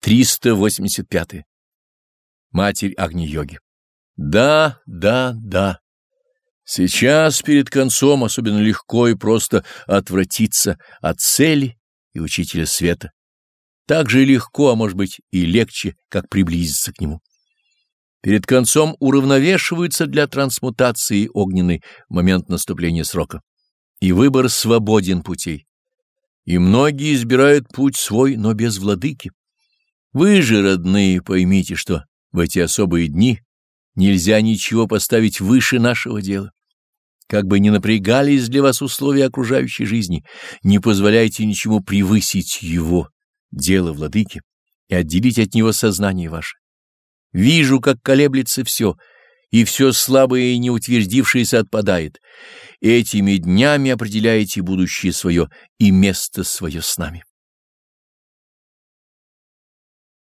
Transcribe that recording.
385. Матерь Агни-йоги. Да, да, да. Сейчас перед концом особенно легко и просто отвратиться от цели и учителя света. Так же легко, а может быть и легче, как приблизиться к нему. Перед концом уравновешиваются для трансмутации огненный момент наступления срока. И выбор свободен путей. И многие избирают путь свой, но без владыки. Вы же, родные, поймите, что в эти особые дни нельзя ничего поставить выше нашего дела. Как бы ни напрягались для вас условия окружающей жизни, не позволяйте ничему превысить его, дело владыки, и отделить от него сознание ваше. Вижу, как колеблется все, и все слабое и неутвердившееся отпадает. Этими днями определяете будущее свое и место свое с нами.